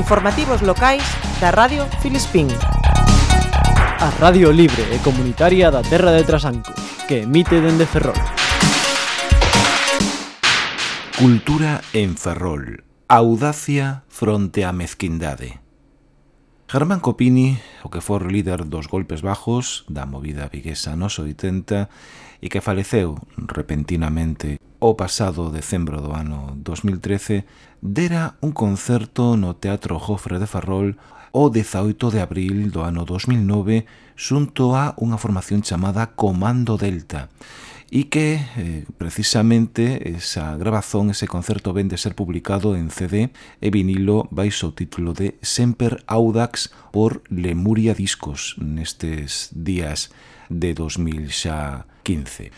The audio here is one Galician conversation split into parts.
Informativos locais da Radio Filispín. A Radio Libre e Comunitaria da Terra de Trasanco, que emite dende Ferrol. Cultura en Ferrol. Audacia fronte á mezquindade. Germán Copini, o que for líder dos golpes bajos da movida viguesa nos 80 e que faleceu repentinamente o pasado decembro do ano 2013, dera un concerto no Teatro Jofre de Ferrol o 18 de abril do ano 2009 xunto a unha formación chamada Comando Delta, e que eh, precisamente esa grabazón, ese concerto ven de ser publicado en CD e vinilo baixo o título de Semper Audax por Lemuria Discos nestes días de 2015.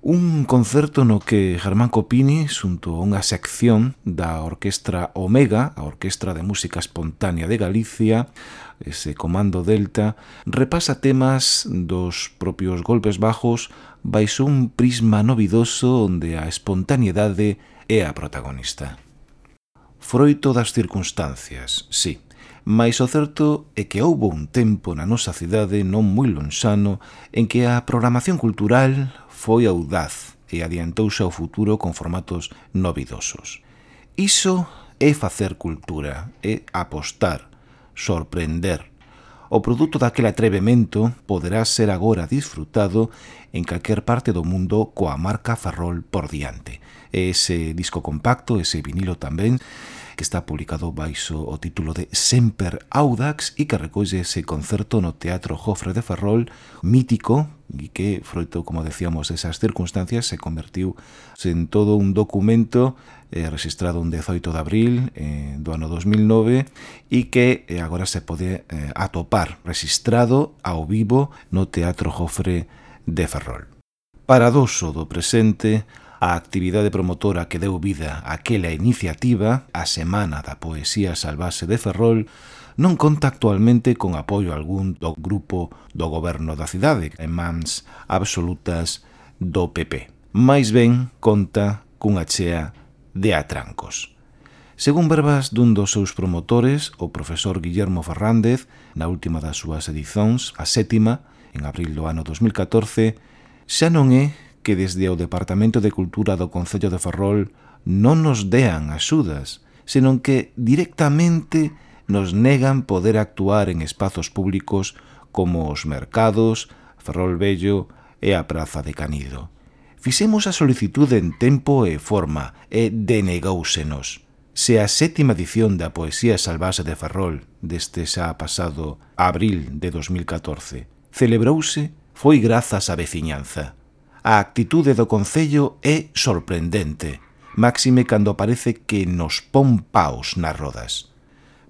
Un concerto no que Germán Copini, xunto a unha sección da Orquestra Omega, a Orquestra de Música Espontánea de Galicia, ese comando delta, repasa temas dos propios golpes bajos baixo un prisma novidoso onde a espontaneidade é a protagonista. Froito das circunstancias, sí, mais o certo é que houbo un tempo na nosa cidade non moi lonxano en que a programación cultural foi audaz e adiantouse ao futuro con formatos novidosos. Iso é facer cultura, é apostar, sorprender. O produto daquele atrevemento poderá ser agora disfrutado en calquer parte do mundo coa marca Ferrol por diante. Ese disco compacto, ese vinilo tamén, que está publicado baixo o título de Semper Audax e que recolle ese concerto no Teatro Jofre de Ferrol, mítico, e que, froito, como decíamos, esas circunstancias, se convertiu en todo un documento eh, registrado un 18 de abril eh, do ano 2009 e que eh, agora se pode eh, atopar registrado ao vivo no Teatro Jofre de Ferrol. Paradoxo do presente, a actividade promotora que deu vida àquela iniciativa, a Semana da Poesía Salvase de Ferrol, non conta actualmente con apoio algún do grupo do goberno da cidade en mans absolutas do PP. Mais ben conta cunha chea de atrancos. Según verbas dun dos seus promotores, o profesor Guillermo Fernández, na última das súas edicións, a sétima, en abril do ano 2014, xa non é que desde o Departamento de Cultura do Concello de Ferrol non nos dean axudas, senón que directamente nos negan poder actuar en espazos públicos como os mercados, Ferrol Bello e a Praza de Canido. Fixemos a solicitude en tempo e forma e denegóusenos. Se a sétima edición da Poesía Salvase de Ferrol deste xa pasado abril de 2014 celebrouse foi grazas á veciñanza. A actitude do Concello é sorprendente, máxime cando parece que nos pon paus nas rodas.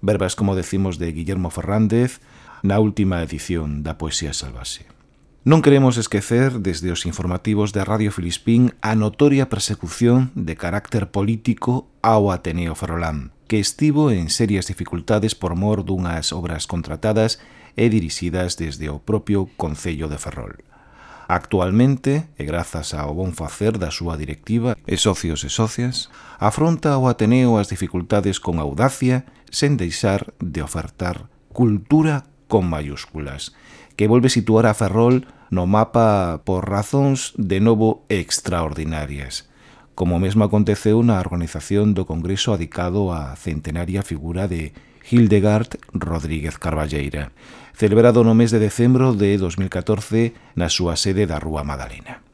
Verbas como decimos de Guillermo Fernández na última edición da Poesía Salvase. Non queremos esquecer, desde os informativos da Radio Filispín, a notoria persecución de carácter político ao Ateneo Ferrolán, que estivo en serias dificultades por mor dunhas obras contratadas e dirixidas desde o propio Concello de Ferrol. Actualmente, e grazas ao bon facer da súa directiva e socios e socias, afronta o Ateneo as dificultades con audacia sen deixar de ofertar cultura con mayúsculas, que volve situar a Ferrol no mapa por razóns de novo extraordinarias, como mesmo aconteceu na organización do Congreso adicado á centenaria figura de Hildegard Rodríguez Carballeira celebrado no mes de decembro de 2014 na súa sede da Rúa Madalena.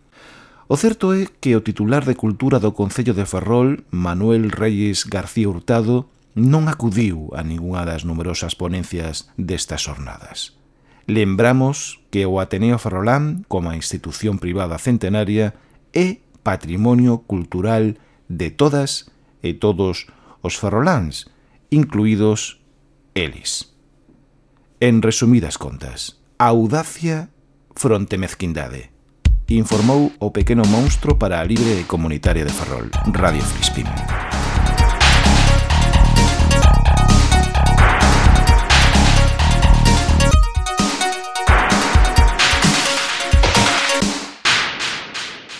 O certo é que o titular de Cultura do Concello de Ferrol, Manuel Reyes García Hurtado, non acudiu a ningunha das numerosas ponencias destas jornadas. Lembramos que o Ateneo Ferrolán, como institución privada centenaria, é patrimonio cultural de todas e todos os ferroláns, incluídos eles. En resumidas contas, audacia fronte mezquindade. Informou o pequeno monstro para a libre e comunitaria de Ferrol, Radio Frispim.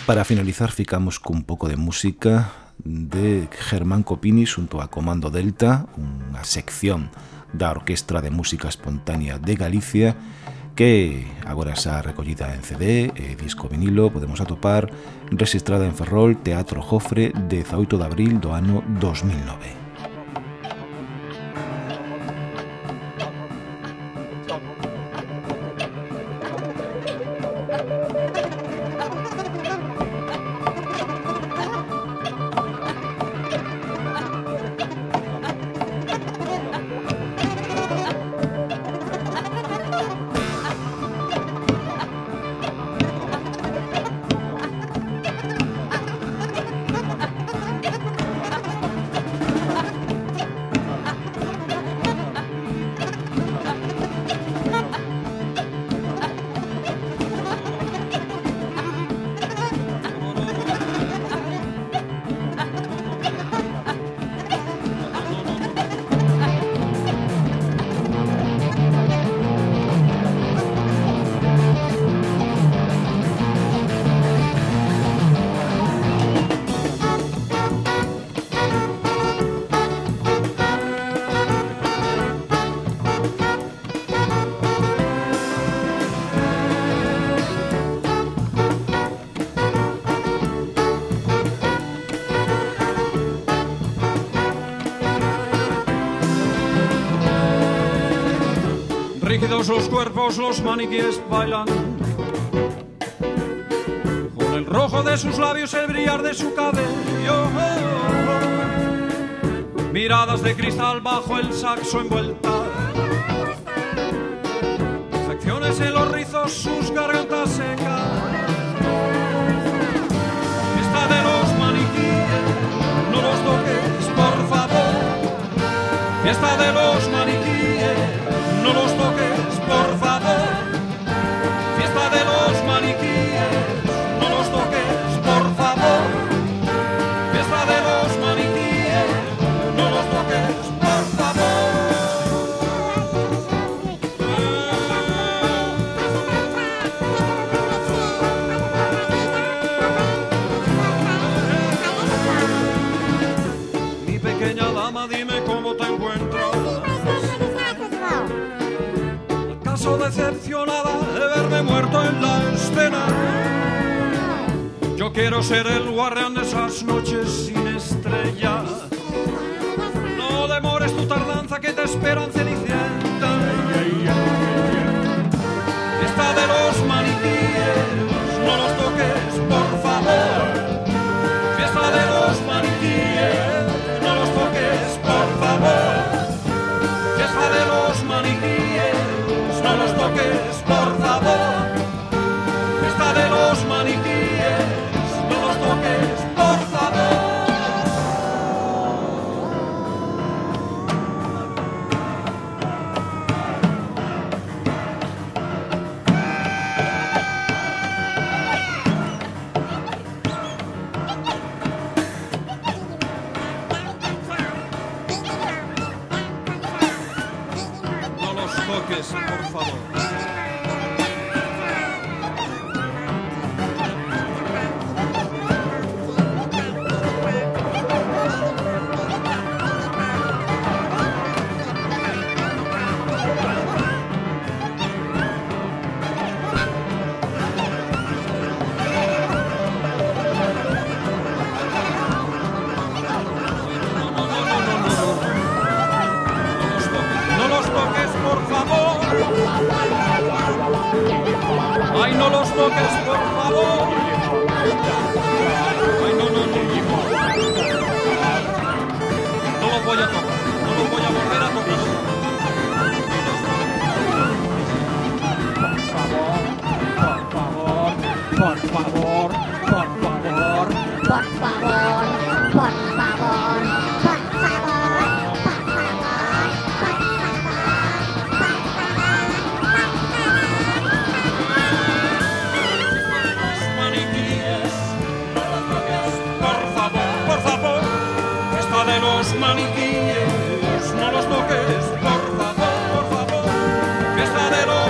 Para finalizar ficamos cun pouco de música de Germán Copini xunto a Comando Delta, unha sección da Orquestra de Música Espontánea de Galicia que agora xa recollida en CD e disco vinilo podemos atopar registrada en Ferrol Teatro Jofre 18 de abril do ano 2009. Los cuerpos los maniquíes bailan. Con el rojo de sus labios, el brillar de su cabello. Miradas de cristal bajo el saxo envuelta. Secciones en los rizos, sus gargantas secas. Esta de los maniquíes, no los toques, por favor. Esta de los maniquíes, quiero ser el guardián de esas noches sin estrella. No demores tu tardanza que te esperan cenicienta. Esta de los maniquíes, no los toques, por favor. Fiesta de los maniquíes, no los toques, por favor. Fiesta de los maniquíes no los toques, por favor. Follow. ¡Ay, no los toques, por favor! ¡Ay, no, no, no! No los voy a tocar, no los voy a volver a tocar. Por favor, por favor, por favor, por favor, por favor. es la de los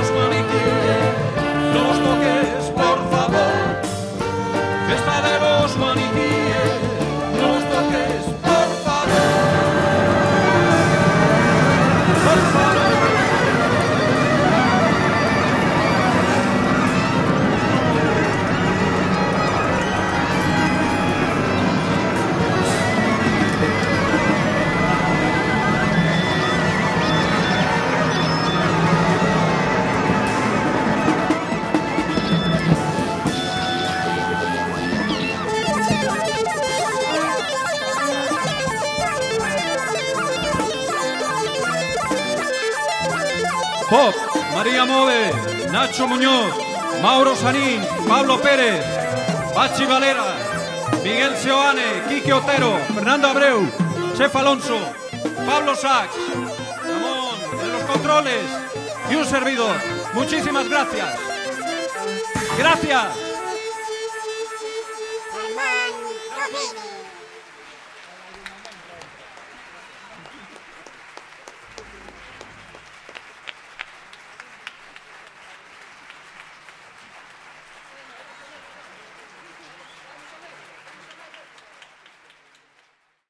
Pop, María Mode, Nacho Muñoz, Mauro Sanín, Pablo Pérez, Pachi Valera, Miguel Seoane, Quique Otero, Fernando Abreu, Chef Alonso, Pablo Sachs, Ramón de los controles y un servidor. Muchísimas gracias. Gracias.